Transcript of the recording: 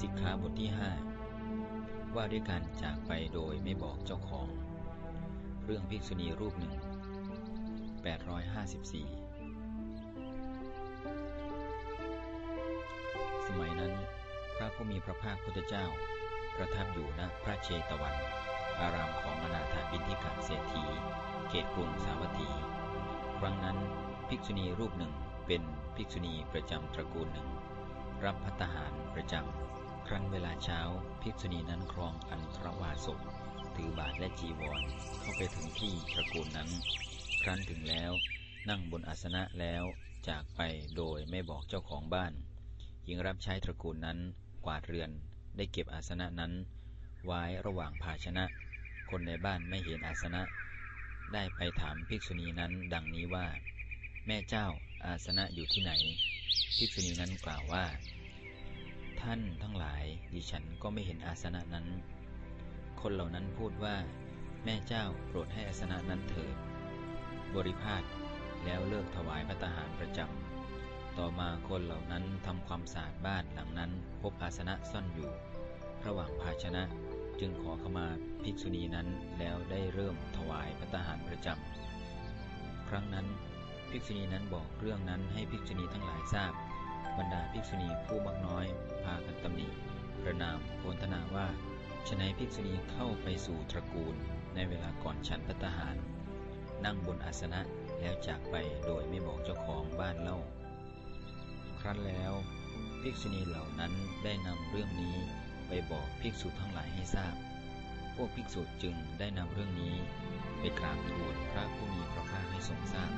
สิกขาบทที่ 5 ว่าด้วยการจากไปโดยไม่บอกเจ้าของ เรื่องภิกษุณีรูปหนึ่ง 854 สมัยนั้น พระผู้มีพระภาคพุทธเจ้า ประทับอยู่ณพระเชตวัน อารามของอนาถาบิณฑิกาเศรษฐี เขตกรุงสาวัตถี ครั้งนั้นภิกษุณีรูปหนึ่งเป็นภิกษุณีประจำตระกูลหนึ่งรับพัตหารประจำ ครั้นเวลาเช้า ภิกษุณีนั้นครองอันตรวาสกถือบาทและจีวร เข้าไปถึงที่ตระกูลนั้น ครั้นถึงแล้ว นั่งบนอาสนะแล้วจากไปโดยไม่บอกเจ้าของบ้าน หญิงรับใช้ตระกูลนั้นกวาดเรือน ได้เก็บอาสนะนั้น ไว้ระหว่างภาชนะ คนในบ้านไม่เห็นอาสนะ ได้ไปถามภิกษุณีนั้นดังนี้ว่า แม่เจ้าอาสนะอยู่ที่ไหน ภิกษุณีนั้นกล่าวว่า ท่านทั้งหลาย ดิฉันก็ไม่เห็นอาสนะนั้น คนเหล่านั้นพูดว่า แม่เจ้าโปรดให้อาสนะนั้นเถิด บริพาทแล้วเลิกถวายพระตาหารประจำ ต่อมาคนเหล่านั้นทำความสะอาดบ้านหลังนั้น พบอาสนะซ่อนอยู่ ระหว่างภาชนะจึงขอขมาภิกษุณีนั้นแล้วได้เริ่มถวายพระตาหารประจำ ครั้งนั้นภิกษุณีนั้นบอกเรื่องนั้นให้ภิกษุณีทั้งหลายทราบ บรรดาภิกษุณีผู้มักน้อย นามโพนธนาว่าฉนัยภิกษุณีเข้าไปสู่ตระกูลในเวลาก่อนฉันพัตหาร นั่งบนอาสนะแล้วจากไปโดยไม่บอกเจ้าของบ้านเล่า ครั้นแล้วภิกษุณีเหล่านั้นได้นำเรื่องนี้ไปบอกภิกษุทั้งหลายให้ทราบ พวกภิกษุจึงได้นำเรื่องนี้ ไปกราบทูลพระผู้มีพระภาคให้ทรงทราบ